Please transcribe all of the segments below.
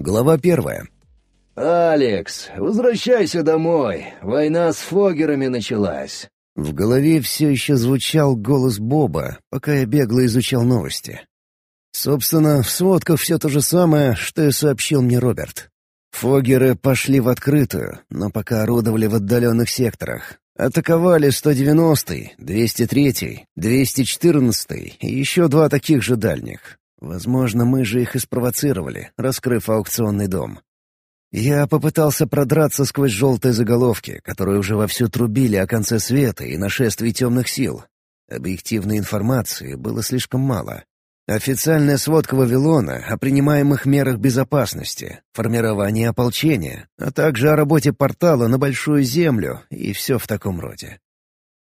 Глава первая. «Алекс, возвращайся домой. Война с Фогерами началась». В голове все еще звучал голос Боба, пока я бегло изучал новости. Собственно, в сводках все то же самое, что и сообщил мне Роберт. Фогеры пошли в открытую, но пока орудовали в отдаленных секторах. Атаковали 190-й, 203-й, 214-й и еще два таких же дальних. Возможно, мы же их и спровоцировали, раскрыв аукционный дом. Я попытался продраться сквозь желтые заголовки, которые уже вовсю трубили о конце света и нашествии темных сил. Объективной информации было слишком мало. Официальная сводка Вавилона о принимаемых мерах безопасности, формировании ополчения, а также о работе портала на Большую Землю и все в таком роде.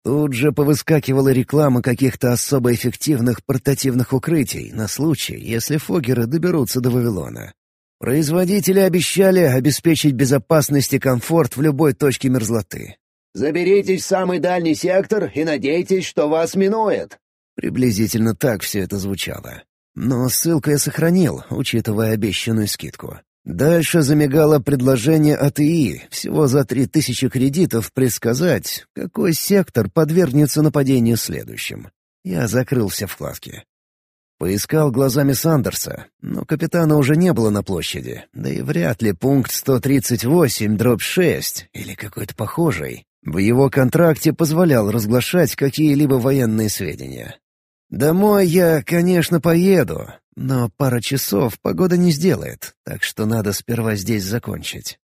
Тут же повыскакивала реклама каких-то особо эффективных портативных укрытий на случай, если фогеры доберутся до Вавилона. Производители обещали обеспечить безопасность и комфорт в любой точке мерзлоты. «Заберитесь в самый дальний сектор и надейтесь, что вас минует», Приблизительно так все это звучало. Но ссылку я сохранил, учитывая обещанную скидку. Дальше замигало предложение от ИИ всего за три тысячи кредитов предсказать, какой сектор подвергнется нападению следующим. Я закрыл все вкладки. Поискал глазами Сандерса, но капитана уже не было на площади, да и вряд ли пункт 138, дробь 6 или какой-то похожий в его контракте позволял разглашать какие-либо военные сведения. Домой я, конечно, поеду, но пара часов погода не сделает, так что надо сперва здесь закончить.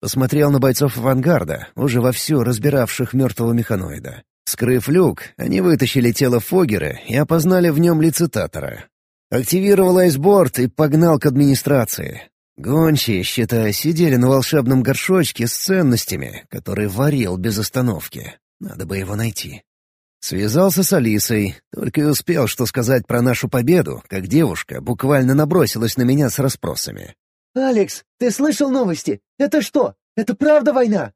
Посмотрел на бойцов авангарда, уже вовсю разбиравших мертвого механоида. Скрыв люк, они вытащили тело Фогера и опознали в нем лицитатора. Активировал айсборд и погнал к администрации. Гончие, считая, сидели на волшебном горшочке с ценностями, который варил без остановки. Надо бы его найти. Связался с Алисой, только и успел что сказать про нашу победу, как девушка буквально набросилась на меня с расспросами. «Алекс, ты слышал новости? Это что? Это правда война?»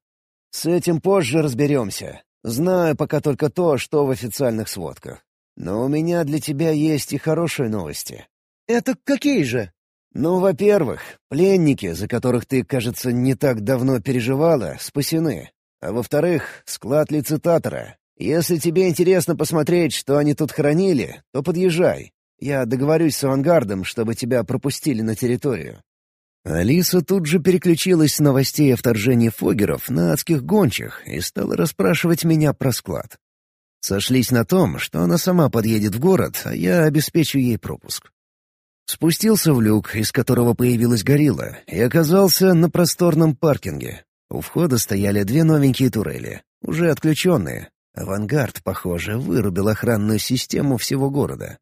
«С этим позже разберемся. Знаю пока только то, что в официальных сводках. Но у меня для тебя есть и хорошие новости». «Это какие же?» «Ну, во-первых, пленники, за которых ты, кажется, не так давно переживала, спасены. А во-вторых, склад лицитатора, если тебе интересно посмотреть, что они тут хранили, то подъезжай. Я договорюсь с авангардом, чтобы тебя пропустили на территорию». Алиса тут же переключилась с новостей о вторжении фогеров на адских гончих и стала расспрашивать меня про склад. Сошлись на том, что она сама подъедет в город, а я обеспечу ей пропуск. Спустился в люк, из которого появилась горилла, и оказался на просторном паркинге. У входа стояли две новенькие турели, уже отключенные, Авангард, похоже, вырубил охранную систему всего города.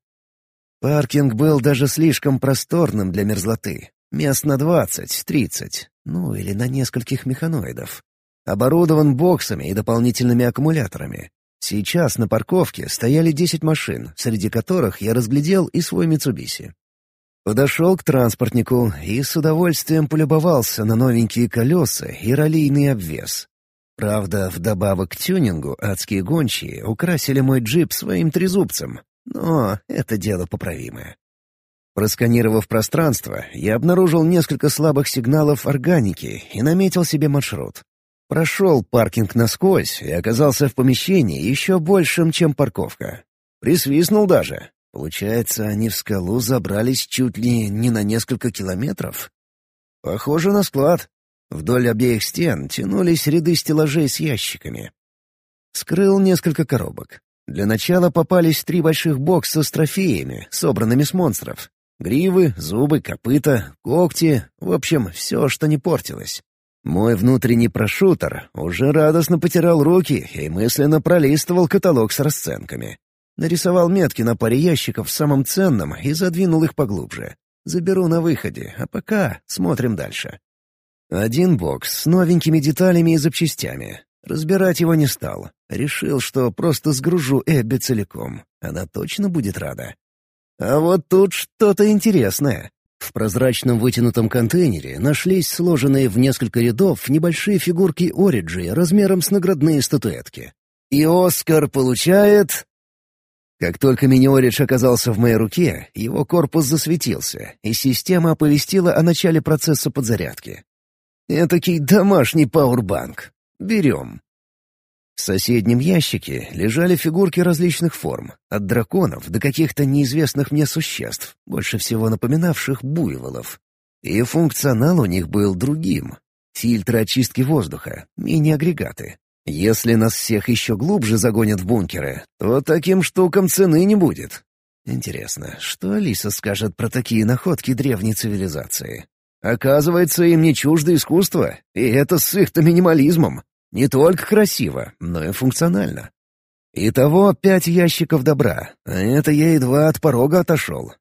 Паркинг был даже слишком просторным для мерзлоты. Мест на двадцать-тридцать, ну или на нескольких механоидов. Оборудован боксами и дополнительными аккумуляторами. Сейчас на парковке стояли десять машин, среди которых я разглядел и свой Митсубиси. Подошел к транспортнику и с удовольствием полюбовался на новенькие колеса и ролийный обвес. Правда, вдобавок к тюнингу адские гончие украсили мой джип своим трезубцем, но это дело поправимое. Просканировав пространство, я обнаружил несколько слабых сигналов органики и наметил себе маршрут. Прошел паркинг насквозь и оказался в помещении еще большим, чем парковка. Присвистнул даже. Получается, они в скалу забрались чуть ли не на несколько километров? Похоже на склад. Вдоль обеих стен тянулись ряды стеллажей с ящиками. Скрыл несколько коробок. Для начала попались три больших бокса с трофеями, собранными с монстров. Гривы, зубы, копыта, когти, в общем, все, что не портилось. Мой внутренний прошутер уже радостно потирал руки и мысленно пролистывал каталог с расценками. Нарисовал метки на паре ящиков в самом ценном и задвинул их поглубже. Заберу на выходе, а пока смотрим дальше. Один бокс с новенькими деталями и запчастями. Разбирать его не стал. Решил, что просто сгружу Эбби целиком. Она точно будет рада. А вот тут что-то интересное. В прозрачном вытянутом контейнере нашлись сложенные в несколько рядов небольшие фигурки Ориджи размером с наградные статуэтки. И Оскар получает... Как только Миниоридж оказался в моей руке, его корпус засветился, и система оповестила о начале процесса подзарядки. Этакий домашний пауэрбанк. Берем. В соседнем ящике лежали фигурки различных форм, от драконов до каких-то неизвестных мне существ, больше всего напоминавших буйволов. И функционал у них был другим. Фильтры очистки воздуха, мини-агрегаты. Если нас всех еще глубже загонят в бункеры, то таким штукам цены не будет. Интересно, что Алиса скажет про такие находки древней цивилизации? Оказывается, им не чуждо искусство, и это с их-то минимализмом. Не только красиво, но и функционально. Итого пять ящиков добра, а это я едва от порога отошел.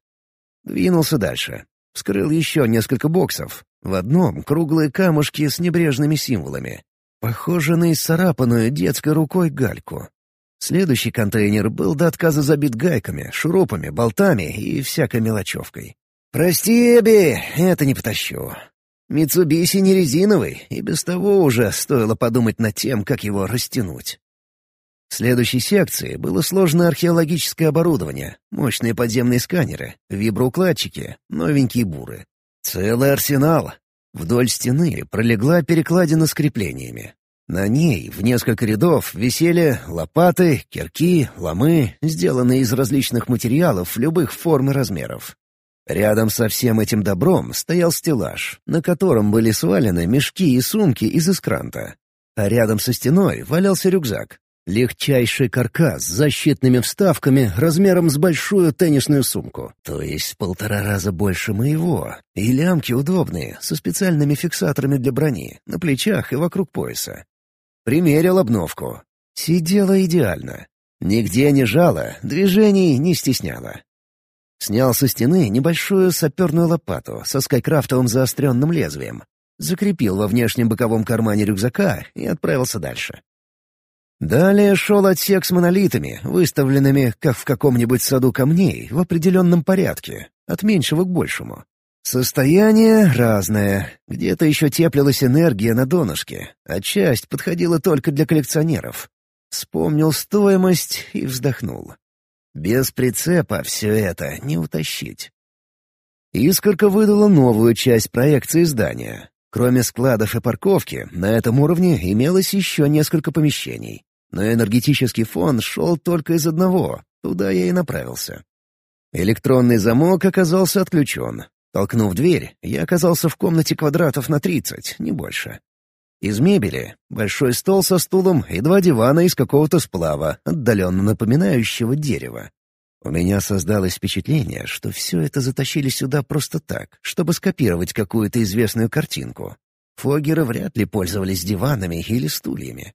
Двинулся дальше. Вскрыл еще несколько боксов. В одном — круглые камушки с небрежными символами. Похоже на исцарапанную детской рукой гальку. Следующий контейнер был до отказа забит гайками, шурупами, болтами и всякой мелочевкой. «Прости, Эбби, это не потащу. Митсубиси не резиновый, и без того уже стоило подумать над тем, как его растянуть». В следующей секции было сложное археологическое оборудование, мощные подземные сканеры, виброукладчики, новенькие буры. Целый арсенал. Вдоль стены пролегла перекладина с креплениями. На ней в несколько рядов висели лопаты, кирки, ломы, сделанные из различных материалов любых форм и размеров. Рядом со всем этим добром стоял стеллаж, на котором были свалены мешки и сумки из эскранта. А рядом со стеной валялся рюкзак. Легчайший каркас с защитными вставками размером с большую теннисную сумку, то есть полтора раза больше моего, и лямки удобные, со специальными фиксаторами для брони, на плечах и вокруг пояса. Примерил обновку. Сидела идеально. Нигде не жала, движений не стесняла. Снял со стены небольшую саперную лопату со скайкрафтовым заостренным лезвием. Закрепил во внешнем боковом кармане рюкзака и отправился дальше. Далее шел отсек с монолитами, выставленными, как в каком-нибудь саду камней, в определенном порядке, от меньшего к большему. Состояние разное. Где-то еще теплилась энергия на донышке, а часть подходила только для коллекционеров. Вспомнил стоимость и вздохнул. Без прицепа все это не утащить. Искорка выдала новую часть проекции здания. Кроме складов и парковки, на этом уровне имелось еще несколько помещений. Но энергетический фон шел только из одного, туда я и направился. Электронный замок оказался отключен. Толкнув дверь, я оказался в комнате квадратов на тридцать, не больше. Из мебели — большой стол со стулом и два дивана из какого-то сплава, отдаленно напоминающего дерево. У меня создалось впечатление, что все это затащили сюда просто так, чтобы скопировать какую-то известную картинку. Фогеры вряд ли пользовались диванами или стульями.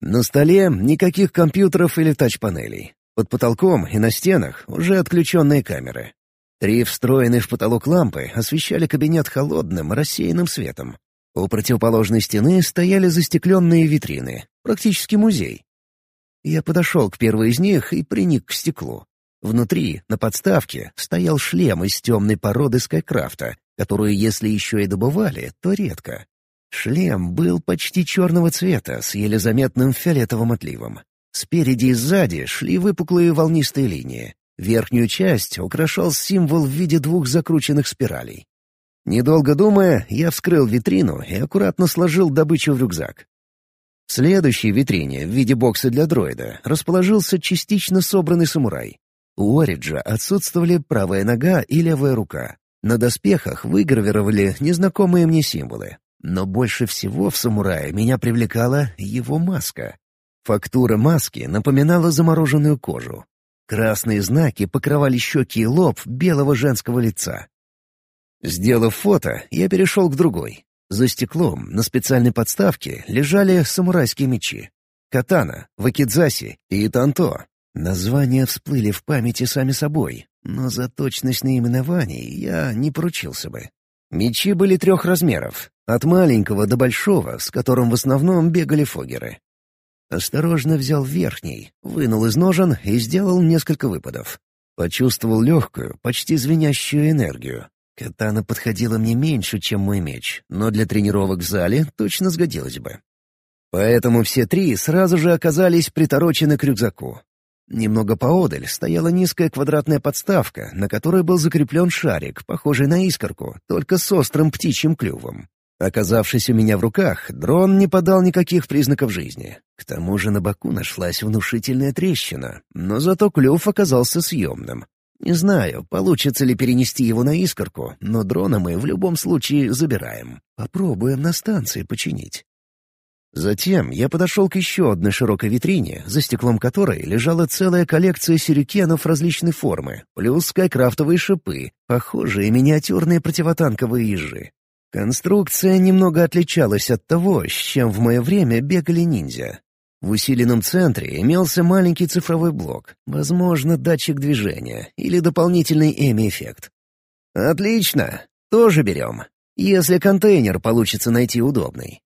На столе никаких компьютеров или тач-панелей. Под потолком и на стенах уже отключенные камеры. Три встроенные в потолок лампы освещали кабинет холодным, рассеянным светом. У противоположной стены стояли застекленные витрины, практически музей. Я подошел к первой из них и приник к стеклу. Внутри, на подставке, стоял шлем из темной породы Скайкрафта, которую, если еще и добывали, то редко. Шлем был почти черного цвета, с еле заметным фиолетовым отливом. Спереди и сзади шли выпуклые волнистые линии. Верхнюю часть украшал символ в виде двух закрученных спиралей. Недолго думая, я вскрыл витрину и аккуратно сложил добычу в рюкзак. В следующей витрине в виде бокса для дроида расположился частично собранный самурай. У Ориджа отсутствовали правая нога и левая рука. На доспехах выгравировали незнакомые мне символы. Но больше всего в самурае меня привлекала его маска. Фактура маски напоминала замороженную кожу. Красные знаки покрывали щеки и лоб белого женского лица. Сделав фото, я перешел к другой. За стеклом на специальной подставке лежали самурайские мечи. Катана, вакидзаси и танто. Названия всплыли в памяти сами собой, но за точность наименований я не поручился бы. Мечи были трех размеров, от маленького до большого, с которым в основном бегали фогеры. Осторожно взял верхний, вынул из ножен и сделал несколько выпадов. Почувствовал легкую, почти звенящую энергию. Катана подходила мне меньше, чем мой меч, но для тренировок в зале точно сгодилась бы. Поэтому все три сразу же оказались приторочены к рюкзаку. Немного поодаль стояла низкая квадратная подставка, на которой был закреплен шарик, похожий на искорку, только с острым птичьим клювом. Оказавшись у меня в руках, дрон не подал никаких признаков жизни. К тому же на боку нашлась внушительная трещина, но зато клюв оказался съемным. Не знаю, получится ли перенести его на искорку, но дрона мы в любом случае забираем. Попробуем на станции починить. Затем я подошел к еще одной широкой витрине, за стеклом которой лежала целая коллекция сюрикенов различной формы, плюс скайкрафтовые шипы, похожие миниатюрные противотанковые ежи. Конструкция немного отличалась от того, с чем в мое время бегали ниндзя. В усиленном центре имелся маленький цифровой блок, возможно, датчик движения или дополнительный эми-эффект. «Отлично! Тоже берем. Если контейнер получится найти удобный.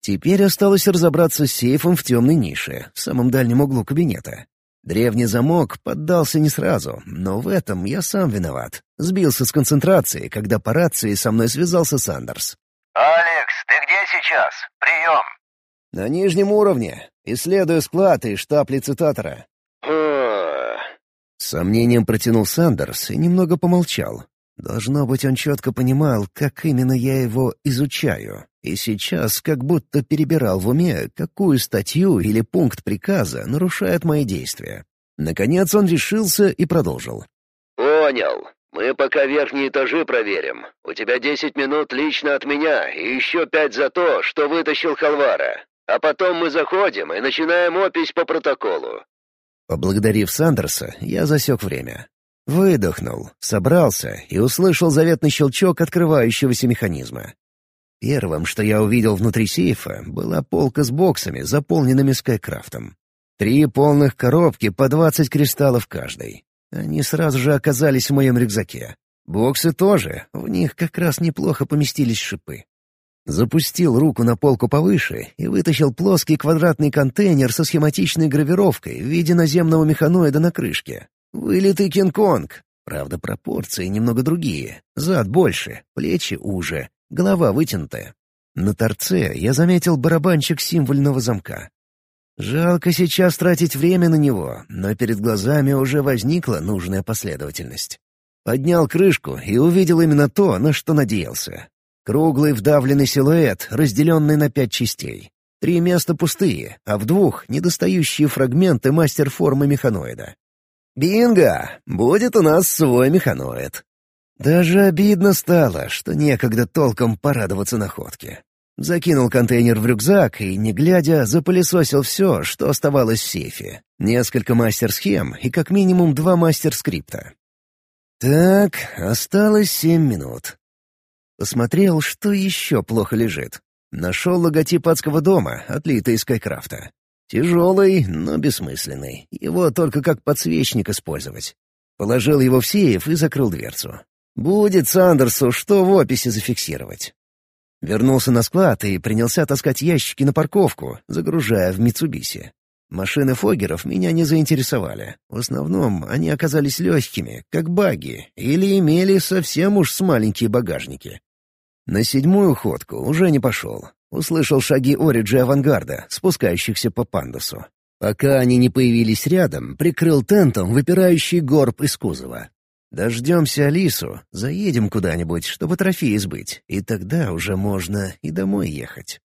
Теперь осталось разобраться с сейфом в темной нише, в самом дальнем углу кабинета. Древний замок поддался не сразу, но в этом я сам виноват. Сбился с концентрации, когда по рации со мной связался Сандерс. «Алекс, ты где сейчас? Прием!» «На нижнем уровне. Исследую склад и штаб лицитатора». С сомнением протянул Сандерс и немного помолчал. Должно быть, он четко понимал, как именно я его изучаю, и сейчас как будто перебирал в уме, какую статью или пункт приказа нарушает мои действия. Наконец он решился и продолжил. «Понял. Мы пока верхние этажи проверим. У тебя десять минут лично от меня и еще пять за то, что вытащил Халвара. А потом мы заходим и начинаем опись по протоколу». Поблагодарив Сандерса, я засек время. Выдохнул, собрался и услышал заветный щелчок открывающегося механизма. Первым, что я увидел внутри сейфа, была полка с боксами, заполненными скайкрафтом. Три полных коробки по двадцать кристаллов каждой. Они сразу же оказались в моем рюкзаке. Боксы тоже, в них как раз неплохо поместились шипы. Запустил руку на полку повыше и вытащил плоский квадратный контейнер со схематичной гравировкой в виде наземного механоида на крышке. Вылитый Кинг-Конг. Правда, пропорции немного другие. Зад больше, плечи уже, голова вытянутая. На торце я заметил барабанчик символьного замка. Жалко сейчас тратить время на него, но перед глазами уже возникла нужная последовательность. Поднял крышку и увидел именно то, на что надеялся. Круглый вдавленный силуэт, разделенный на пять частей. Три места пустые, а в двух — недостающие фрагменты мастер-формы механоида. Бинго! Будет у нас свой механоид. Даже обидно стало, что некогда толком порадоваться находке. Закинул контейнер в рюкзак и, не глядя, запылесосил все, что оставалось в сейфе. Несколько мастер-схем и как минимум два мастер-скрипта. Так, осталось семь минут. Посмотрел, что еще плохо лежит. Нашел логотип адского дома, отлитый из Скайкрафта. Тяжелый, но бессмысленный. Его только как подсвечник использовать. Положил его в сейф и закрыл дверцу. Будет Сандерсу, что в описи зафиксировать. Вернулся на склад и принялся таскать ящики на парковку, загружая в Митсубиси. Машины Фогеров меня не заинтересовали. В основном они оказались легкими, как баги, или имели совсем уж с маленькие багажники. На седьмую ходку уже не пошел. Услышал шаги Ориджи авангарда, спускающихся по пандусу. Пока они не появились рядом, прикрыл тентом выпирающий горб из кузова. Дождемся Алису, заедем куда-нибудь, чтобы трофеи сбыть, и тогда уже можно и домой ехать.